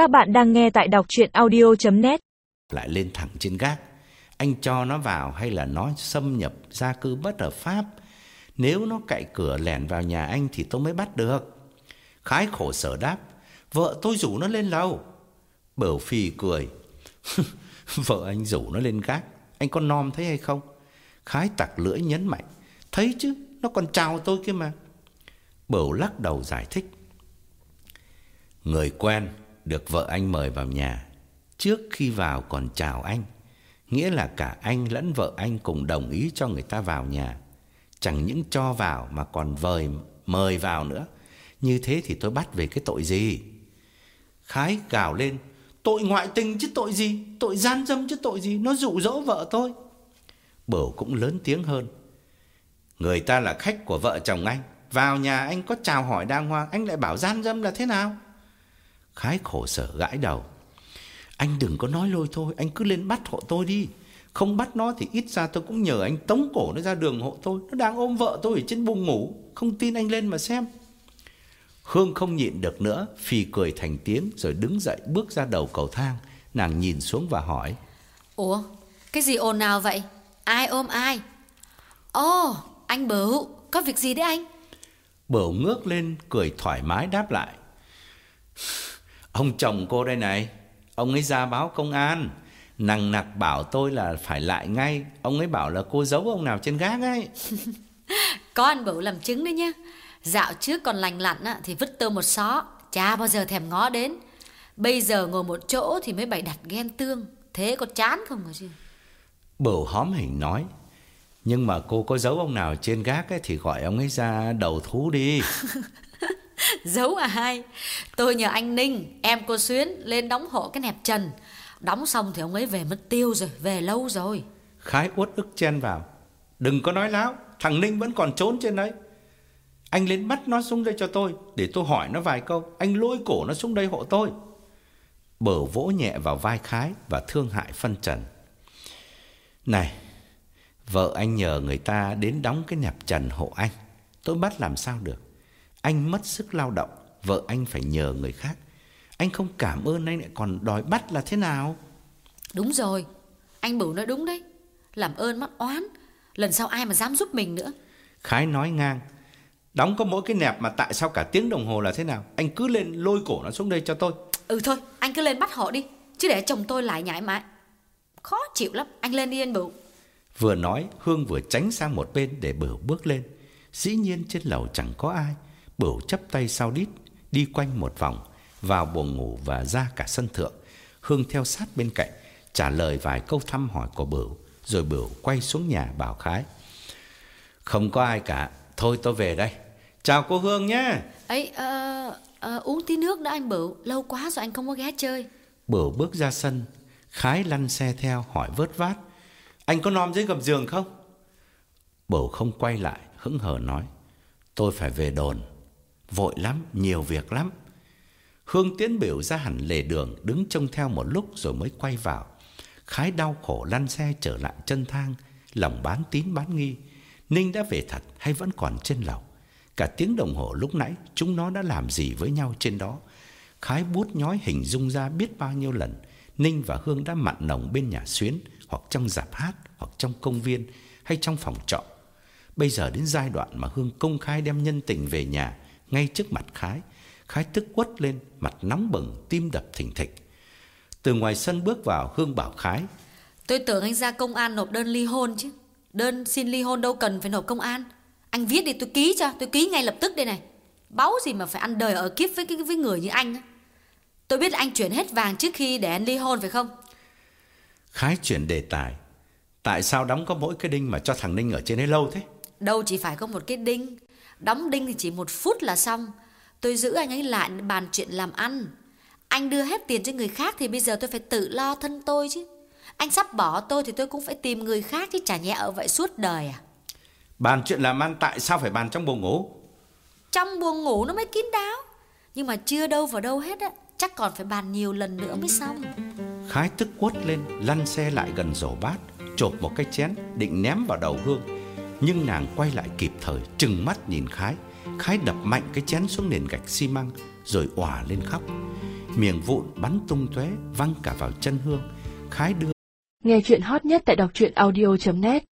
Các bạn đang nghe tại đọc chuyện audio.net lại lên thẳng trên gác. Anh cho nó vào hay là nó xâm nhập gia cư bất hợp pháp? Nếu nó cậy cửa lẻn vào nhà anh thì tôi mới bắt được. Khái khổ sở đáp, vợ tôi rủ nó lên lầu. Bửu phì cười. vợ anh rủ nó lên gác, anh có nom thấy hay không? Khái tặc lưỡi nhấn mạnh, thấy chứ, nó còn chào tôi kia mà. Bửu lắc đầu giải thích. Người quen được vợ anh mời vào nhà, trước khi vào còn chào anh, nghĩa là cả anh lẫn vợ anh cùng đồng ý cho người ta vào nhà. Chẳng những cho vào mà còn vời mời vào nữa. Như thế thì tôi bắt về cái tội gì? Khái gào lên, tội ngoại tình chứ tội gì? Tội gian dâm chứ tội gì? Nó dụ dỗ vợ tôi. Bửu cũng lớn tiếng hơn. Người ta là khách của vợ chồng anh, vào nhà anh có chào hỏi đàng hoàng, anh lại bảo gian dâm là thế nào? Khái khổ sở gãi đầu. Anh đừng có nói lôi thôi, anh cứ lên bắt hộ tôi đi. Không bắt nó thì ít ra tôi cũng nhờ anh tống cổ nó ra đường hộ tôi. Nó đang ôm vợ tôi ở trên buồng ngủ, không tin anh lên mà xem. Hương không nhịn được nữa, phì cười thành tiếng rồi đứng dậy bước ra đầu cầu thang. Nàng nhìn xuống và hỏi. Ủa, cái gì ồn nào vậy? Ai ôm ai? Ồ, anh Bửu, có việc gì đấy anh? Bửu ngước lên cười thoải mái đáp lại. Ông chồng cô đây này, ông ấy ra báo công an, nằng nặc bảo tôi là phải lại ngay, ông ấy bảo là cô giấu ông nào trên gác ấy. Có anh Bửu làm chứng đấy nhá. Dạo trước còn lành lặn á, thì vứt tơ một xó, chả bao giờ thèm ngó đến. Bây giờ ngồi một chỗ thì mới bày đặt ghen tương, thế có chán không hả chứ? Bửu hóm hình nói, nhưng mà cô có giấu ông nào trên gác ấy thì gọi ông ấy ra đầu thú đi. Giấu à Tôi nhờ anh Ninh, Em cô Xuyến lên đóng hộ cái nẹp trần. Đóng xong thì ông ấy về mất tiêu rồi, Về lâu rồi. Khái uất ức chen vào. Đừng có nói láo, Thằng Ninh vẫn còn trốn trên đấy. Anh lên bắt nó xuống đây cho tôi, Để tôi hỏi nó vài câu. Anh lôi cổ nó xuống đây hộ tôi. Bở vỗ nhẹ vào vai Khái Và thương hại phân trần. Này, Vợ anh nhờ người ta đến đóng cái nẹp trần hộ anh. Tôi bắt làm sao được? Anh mất sức lao động, vợ anh phải nhờ người khác. Anh không cảm ơn anh lại còn đòi bắt là thế nào? Đúng rồi, anh Bửu nói đúng đấy. Làm ơn mắc oán, lần sau ai mà dám giúp mình nữa. Khái nói ngang, đóng có mỗi cái nẹp mà tại sao cả tiếng đồng hồ là thế nào? Anh cứ lên lôi cổ nó xuống đây cho tôi. Ừ thôi, anh cứ lên bắt họ đi, chứ để chồng tôi lại nhảy mãi. Khó chịu lắm, anh lên đi anh Bửu. Vừa nói, Hương vừa tránh sang một bên để Bửu bước lên. Dĩ nhiên trên lầu chẳng có ai. Bửu chấp tay sau đít, đi quanh một vòng, vào buồng ngủ và ra cả sân thượng. Hương theo sát bên cạnh, trả lời vài câu thăm hỏi của Bửu, rồi Bửu quay xuống nhà bảo Khái. Không có ai cả, thôi tôi về đây. Chào cô Hương nhé. ấy uh, uh, uống tí nước đã anh Bửu, lâu quá rồi anh không có ghé chơi. Bửu bước ra sân, Khái lăn xe theo hỏi vớt vát. Anh có nom dưới gầm giường không? Bửu không quay lại, hững hờ nói. Tôi phải về đồn. Vội lắm, nhiều việc lắm. Hương tiến biểu ra hẳn lề đường, đứng trông theo một lúc rồi mới quay vào. Khái đau khổ lăn xe trở lại chân thang, lòng bán tín bán nghi. Ninh đã về thật hay vẫn còn trên lầu? Cả tiếng đồng hồ lúc nãy chúng nó đã làm gì với nhau trên đó? Khái bút nhói hình dung ra biết bao nhiêu lần Ninh và Hương đã mặn nồng bên nhà xuyến hoặc trong dạp hát hoặc trong công viên hay trong phòng trọ. Bây giờ đến giai đoạn mà Hương công khai đem nhân tình về nhà ngay trước mặt Khái. Khái tức quất lên, mặt nóng bừng, tim đập thình thịch. Từ ngoài sân bước vào, Hương bảo Khái. Tôi tưởng anh ra công an nộp đơn ly hôn chứ. Đơn xin ly hôn đâu cần phải nộp công an. Anh viết đi tôi ký cho, tôi ký ngay lập tức đây này. Báu gì mà phải ăn đời ở kiếp với, với người như anh. Tôi biết anh chuyển hết vàng trước khi để anh ly hôn phải không? Khái chuyển đề tài. Tại sao đóng có mỗi cái đinh mà cho thằng Ninh ở trên đấy lâu thế? Đâu chỉ phải có một cái đinh. Đóng đinh thì chỉ một phút là xong. Tôi giữ anh ấy lại bàn chuyện làm ăn. Anh đưa hết tiền cho người khác thì bây giờ tôi phải tự lo thân tôi chứ. Anh sắp bỏ tôi thì tôi cũng phải tìm người khác chứ chả nhẹ ở vậy suốt đời à. Bàn chuyện làm ăn tại sao phải bàn trong buồng ngủ? Trong buồng ngủ nó mới kín đáo. Nhưng mà chưa đâu vào đâu hết á. Chắc còn phải bàn nhiều lần nữa mới xong. Khái tức quất lên, lăn xe lại gần rổ bát, chộp một cái chén định ném vào đầu Hương. Nhưng nàng quay lại kịp thời, trừng mắt nhìn Khái. Khái đập mạnh cái chén xuống nền gạch xi măng rồi òa lên khóc. miệng vụn bắn tung tóe văng cả vào chân Hương. Khái đưa Nghe chuyện hot nhất tại đọc audio.net